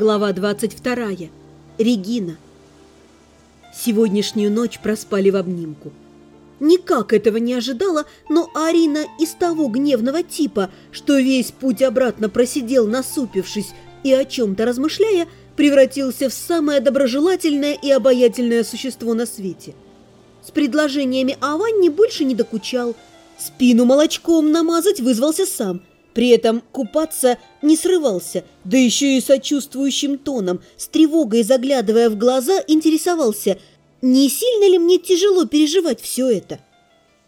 Глава 22. Регина. Сегодняшнюю ночь проспали в обнимку. Никак этого не ожидала, но Арина из того гневного типа, что весь путь обратно просидел насупившись и о чем-то размышляя, превратился в самое доброжелательное и обаятельное существо на свете. С предложениями о ванне больше не докучал. Спину молочком намазать вызвался сам – при этом купаться не срывался, да еще и сочувствующим тоном, с тревогой заглядывая в глаза, интересовался, не сильно ли мне тяжело переживать все это.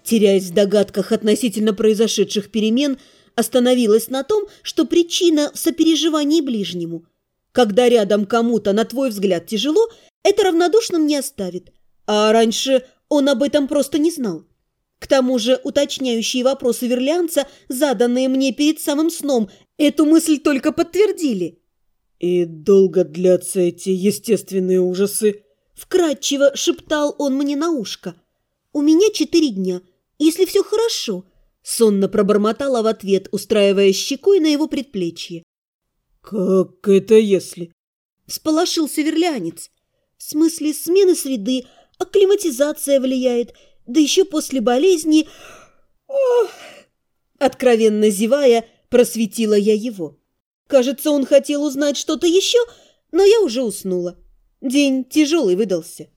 Теряясь в догадках относительно произошедших перемен, остановилась на том, что причина в сопереживании ближнему. Когда рядом кому-то, на твой взгляд, тяжело, это равнодушным не оставит. А раньше он об этом просто не знал. К тому же уточняющие вопросы верлянца, заданные мне перед самым сном, эту мысль только подтвердили. «И долго длятся эти естественные ужасы?» Вкратчиво шептал он мне на ушко. «У меня четыре дня, если все хорошо», сонно пробормотала в ответ, устраивая щекой на его предплечье. «Как это если?» Всполошился верлянец. «В смысле смены среды, акклиматизация влияет, да еще после болезни... Ох! Откровенно зевая, просветила я его. Кажется, он хотел узнать что-то еще, но я уже уснула. День тяжелый выдался.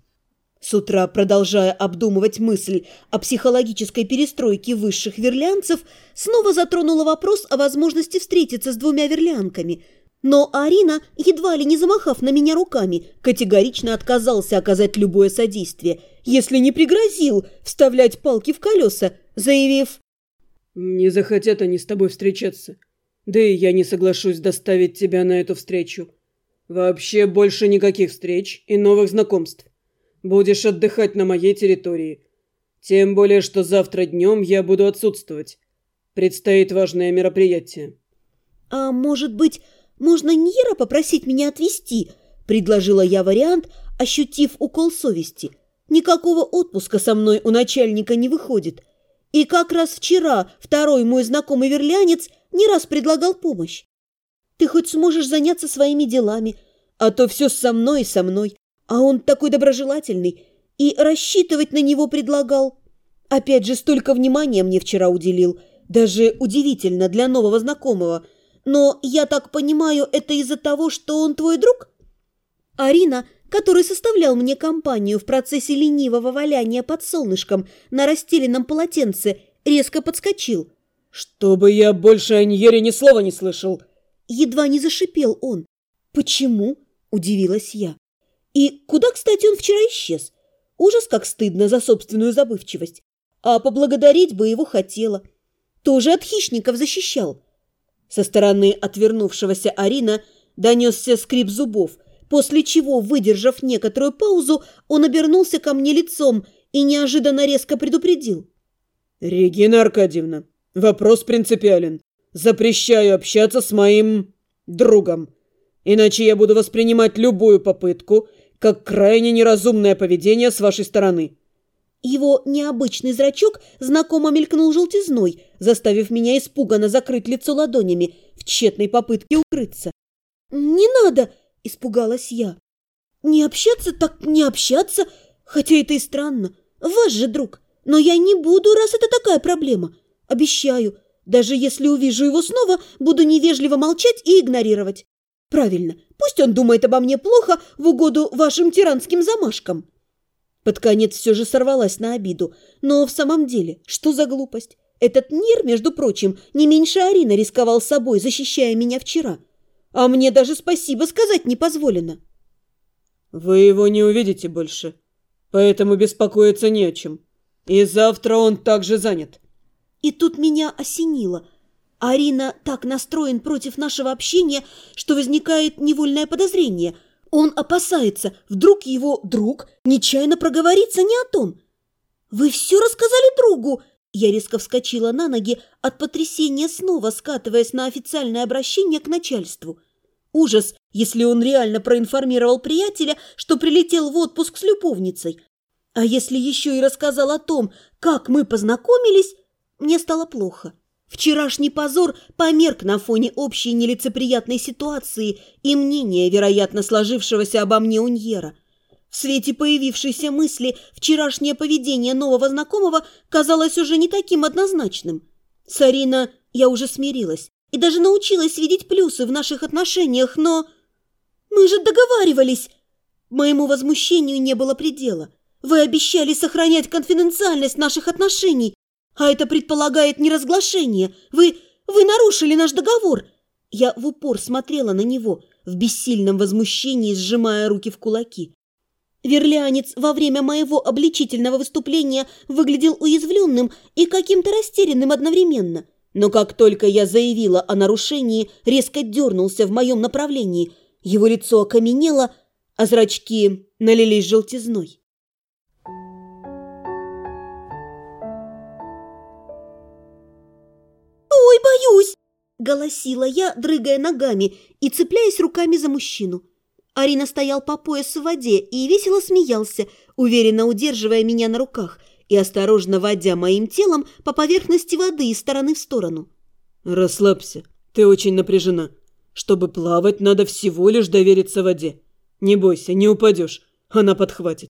С утра, продолжая обдумывать мысль о психологической перестройке высших верлянцев, снова затронула вопрос о возможности встретиться с двумя верлянками – но Арина, едва ли не замахав на меня руками, категорично отказался оказать любое содействие, если не пригрозил вставлять палки в колеса, заявив «Не захотят они с тобой встречаться. Да и я не соглашусь доставить тебя на эту встречу. Вообще больше никаких встреч и новых знакомств. Будешь отдыхать на моей территории. Тем более, что завтра днем я буду отсутствовать. Предстоит важное мероприятие». «А может быть, «Можно Ньера попросить меня отвезти?» – предложила я вариант, ощутив укол совести. «Никакого отпуска со мной у начальника не выходит. И как раз вчера второй мой знакомый верлянец не раз предлагал помощь. Ты хоть сможешь заняться своими делами, а то все со мной и со мной. А он такой доброжелательный и рассчитывать на него предлагал. Опять же, столько внимания мне вчера уделил. Даже удивительно для нового знакомого – но я так понимаю, это из-за того, что он твой друг? Арина, который составлял мне компанию в процессе ленивого валяния под солнышком на расстеленном полотенце, резко подскочил. «Чтобы я больше о Ньере ни слова не слышал!» Едва не зашипел он. «Почему?» – удивилась я. «И куда, кстати, он вчера исчез? Ужас, как стыдно за собственную забывчивость. А поблагодарить бы его хотела. Тоже от хищников защищал. Со стороны отвернувшегося Арина донесся скрип зубов, после чего, выдержав некоторую паузу, он обернулся ко мне лицом и неожиданно резко предупредил. «Регина Аркадьевна, вопрос принципиален. Запрещаю общаться с моим другом, иначе я буду воспринимать любую попытку как крайне неразумное поведение с вашей стороны». Его необычный зрачок знакомо мелькнул желтизной, заставив меня испуганно закрыть лицо ладонями в тщетной попытке укрыться. «Не надо!» – испугалась я. «Не общаться так не общаться, хотя это и странно. Ваш же друг. Но я не буду, раз это такая проблема. Обещаю, даже если увижу его снова, буду невежливо молчать и игнорировать. Правильно, пусть он думает обо мне плохо в угоду вашим тиранским замашкам». Под конец все же сорвалась на обиду. Но в самом деле, что за глупость? Этот Нир, между прочим, не меньше Арина рисковал собой, защищая меня вчера. А мне даже спасибо сказать не позволено. Вы его не увидите больше, поэтому беспокоиться не о чем. И завтра он также занят. И тут меня осенило. Арина так настроен против нашего общения, что возникает невольное подозрение – он опасается, вдруг его друг нечаянно проговорится не о том. «Вы все рассказали другу?» Я резко вскочила на ноги от потрясения, снова скатываясь на официальное обращение к начальству. Ужас, если он реально проинформировал приятеля, что прилетел в отпуск с любовницей. А если еще и рассказал о том, как мы познакомились, мне стало плохо. Вчерашний позор померк на фоне общей нелицеприятной ситуации и мнения, вероятно, сложившегося обо мне Уньера. В свете появившейся мысли вчерашнее поведение нового знакомого казалось уже не таким однозначным. С Арина я уже смирилась и даже научилась видеть плюсы в наших отношениях, но... Мы же договаривались! Моему возмущению не было предела. Вы обещали сохранять конфиденциальность наших отношений, а это предполагает неразглашение. Вы... вы нарушили наш договор. Я в упор смотрела на него, в бессильном возмущении сжимая руки в кулаки. Верлианец во время моего обличительного выступления выглядел уязвленным и каким-то растерянным одновременно. Но как только я заявила о нарушении, резко дернулся в моем направлении. Его лицо окаменело, а зрачки налились желтизной. Боюсь!» – голосила я, дрыгая ногами и цепляясь руками за мужчину. Арина стоял по пояс в воде и весело смеялся, уверенно удерживая меня на руках и осторожно водя моим телом по поверхности воды из стороны в сторону. «Расслабься, ты очень напряжена. Чтобы плавать, надо всего лишь довериться воде. Не бойся, не упадешь, она подхватит.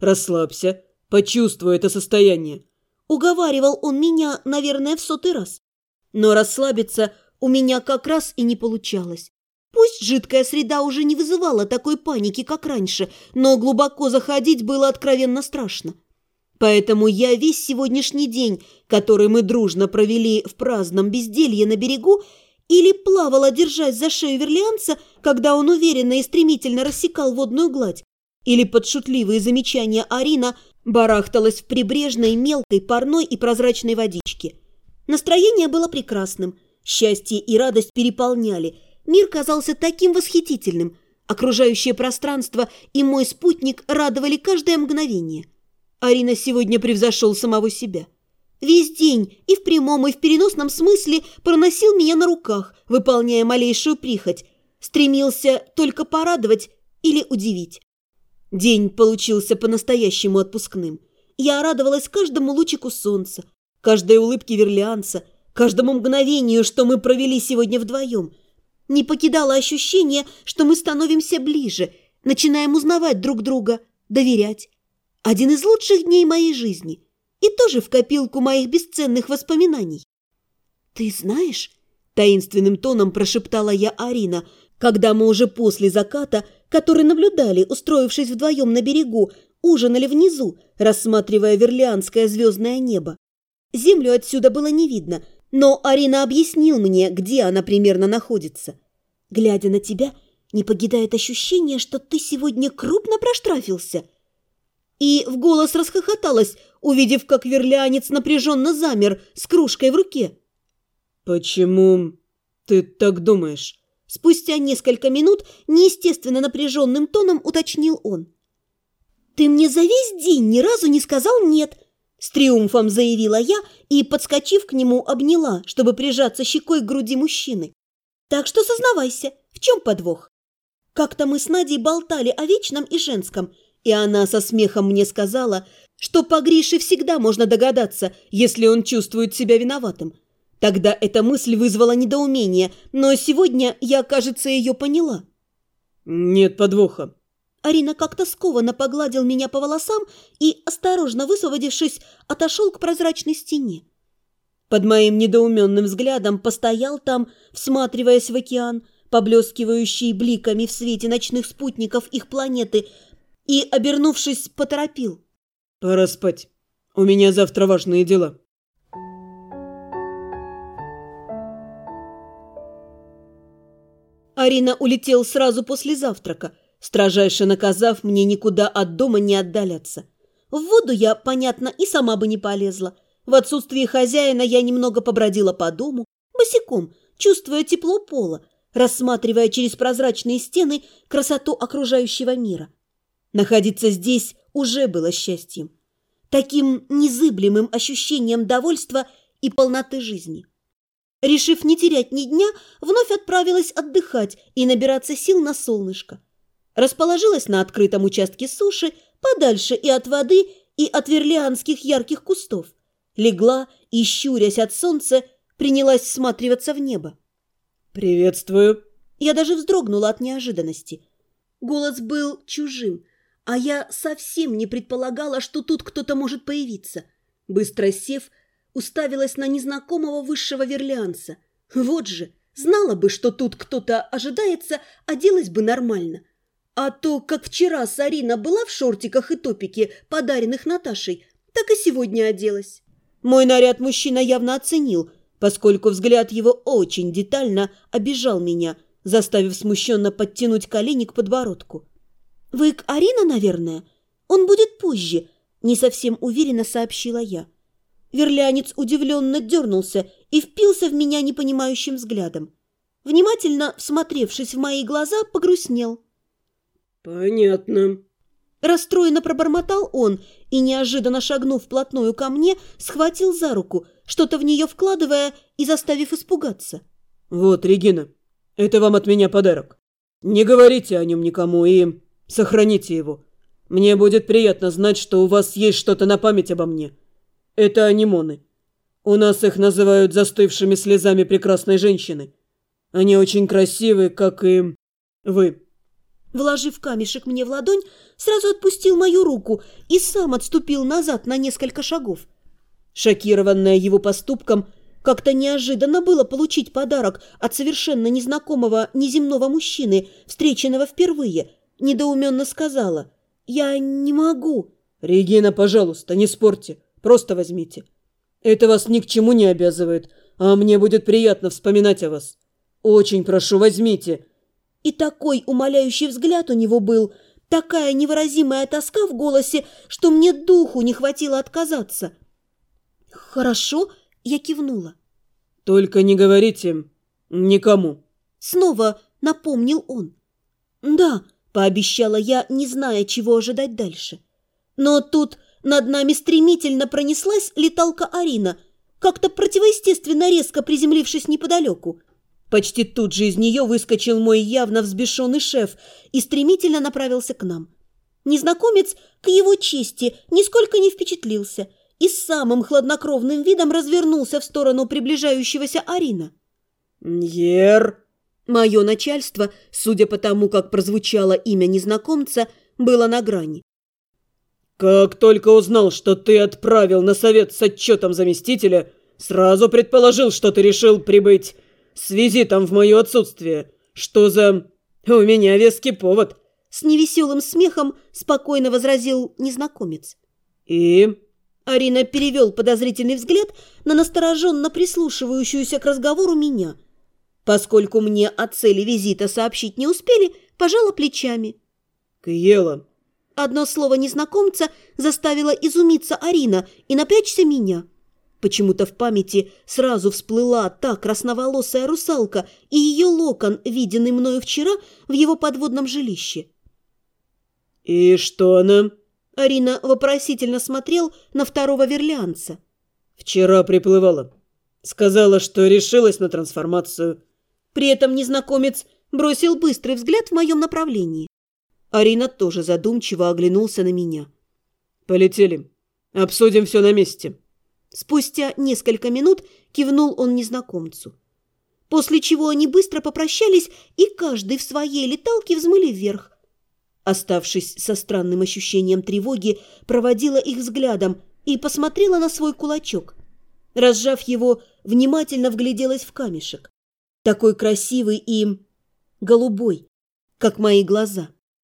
Расслабься, почувствуй это состояние». Уговаривал он меня, наверное, в сотый раз. Но расслабиться у меня как раз и не получалось. Пусть жидкая среда уже не вызывала такой паники, как раньше, но глубоко заходить было откровенно страшно. Поэтому я весь сегодняшний день, который мы дружно провели в праздном безделье на берегу, или плавала, держась за шею верлианца, когда он уверенно и стремительно рассекал водную гладь, или под шутливые замечания Арина барахталась в прибрежной мелкой парной и прозрачной водичке. Настроение было прекрасным, счастье и радость переполняли – Мир казался таким восхитительным. Окружающее пространство и мой спутник радовали каждое мгновение. Арина сегодня превзошел самого себя. Весь день и в прямом, и в переносном смысле проносил меня на руках, выполняя малейшую прихоть. Стремился только порадовать или удивить. День получился по-настоящему отпускным. Я радовалась каждому лучику солнца, каждой улыбке верлианца, каждому мгновению, что мы провели сегодня вдвоем – не покидало ощущение, что мы становимся ближе, начинаем узнавать друг друга, доверять. Один из лучших дней моей жизни и тоже в копилку моих бесценных воспоминаний. «Ты знаешь?» – таинственным тоном прошептала я Арина, когда мы уже после заката, который наблюдали, устроившись вдвоем на берегу, ужинали внизу, рассматривая верлианское звездное небо. Землю отсюда было не видно – но Арина объяснил мне, где она примерно находится. Глядя на тебя, не покидает ощущение, что ты сегодня крупно проштрафился. И в голос расхохоталась, увидев, как верлянец напряженно замер с кружкой в руке. «Почему ты так думаешь?» Спустя несколько минут неестественно напряженным тоном уточнил он. «Ты мне за весь день ни разу не сказал «нет», с триумфом заявила я и, подскочив к нему, обняла, чтобы прижаться щекой к груди мужчины. Так что сознавайся, в чем подвох? Как-то мы с Надей болтали о вечном и женском, и она со смехом мне сказала, что по Грише всегда можно догадаться, если он чувствует себя виноватым. Тогда эта мысль вызвала недоумение, но сегодня я, кажется, ее поняла. «Нет подвоха», Арина как-то скованно погладил меня по волосам и, осторожно высвободившись, отошел к прозрачной стене. Под моим недоуменным взглядом постоял там, всматриваясь в океан, поблескивающий бликами в свете ночных спутников их планеты, и, обернувшись, поторопил. «Пора спать. У меня завтра важные дела». Арина улетел сразу после завтрака – строжайше наказав мне никуда от дома не отдаляться. В воду я, понятно, и сама бы не полезла. В отсутствие хозяина я немного побродила по дому, босиком, чувствуя тепло пола, рассматривая через прозрачные стены красоту окружающего мира. Находиться здесь уже было счастьем. Таким незыблемым ощущением довольства и полноты жизни. Решив не терять ни дня, вновь отправилась отдыхать и набираться сил на солнышко расположилась на открытом участке суши, подальше и от воды, и от верлианских ярких кустов. Легла и, щурясь от солнца, принялась всматриваться в небо. «Приветствую!» Я даже вздрогнула от неожиданности. Голос был чужим, а я совсем не предполагала, что тут кто-то может появиться. Быстро сев, уставилась на незнакомого высшего верлианца. Вот же, знала бы, что тут кто-то ожидается, оделась бы нормально. А то, как вчера Сарина была в шортиках и топике, подаренных Наташей, так и сегодня оделась. Мой наряд мужчина явно оценил, поскольку взгляд его очень детально обижал меня, заставив смущенно подтянуть колени к подбородку. «Вы к Арина, наверное? Он будет позже», — не совсем уверенно сообщила я. Верлянец удивленно дернулся и впился в меня непонимающим взглядом. Внимательно всмотревшись в мои глаза, погрустнел. «Понятно», Расстроенно пробормотал он и, неожиданно шагнув вплотную ко мне, схватил за руку, что-то в нее вкладывая и заставив испугаться. «Вот, Регина, это вам от меня подарок. Не говорите о нем никому и сохраните его. Мне будет приятно знать, что у вас есть что-то на память обо мне. Это анимоны. У нас их называют застывшими слезами прекрасной женщины. Они очень красивы, как и вы». Вложив камешек мне в ладонь, сразу отпустил мою руку и сам отступил назад на несколько шагов. Шокированная его поступком, как-то неожиданно было получить подарок от совершенно незнакомого неземного мужчины, встреченного впервые, недоуменно сказала «Я не могу». «Регина, пожалуйста, не спорьте, просто возьмите. Это вас ни к чему не обязывает, а мне будет приятно вспоминать о вас. Очень прошу, возьмите». И такой умоляющий взгляд у него был, такая невыразимая тоска в голосе, что мне духу не хватило отказаться. «Хорошо», — я кивнула. «Только не говорите никому», — снова напомнил он. «Да», — пообещала я, не зная, чего ожидать дальше. Но тут над нами стремительно пронеслась леталка Арина, как-то противоестественно резко приземлившись неподалеку. Почти тут же из нее выскочил мой явно взбешенный шеф и стремительно направился к нам. Незнакомец, к его чести, нисколько не впечатлился и с самым хладнокровным видом развернулся в сторону приближающегося Арина. «Ер!» Мое начальство, судя по тому, как прозвучало имя незнакомца, было на грани. «Как только узнал, что ты отправил на совет с отчетом заместителя, сразу предположил, что ты решил прибыть с визитом в мое отсутствие. Что за... У меня веский повод». С невеселым смехом спокойно возразил незнакомец. «И?» Арина перевел подозрительный взгляд на настороженно прислушивающуюся к разговору меня. Поскольку мне о цели визита сообщить не успели, пожала плечами. «Кьела». Одно слово незнакомца заставило изумиться Арина и напрячься меня. Почему-то в памяти сразу всплыла та красноволосая русалка и ее локон, виденный мною вчера в его подводном жилище. «И что она?» Арина вопросительно смотрел на второго верлианца. «Вчера приплывала. Сказала, что решилась на трансформацию». При этом незнакомец бросил быстрый взгляд в моем направлении. Арина тоже задумчиво оглянулся на меня. «Полетели. Обсудим все на месте». Спустя несколько минут кивнул он незнакомцу. После чего они быстро попрощались, и каждый в своей леталке взмыли вверх. Оставшись со странным ощущением тревоги, проводила их взглядом и посмотрела на свой кулачок. Разжав его, внимательно вгляделась в камешек. Такой красивый и голубой, как мои глаза.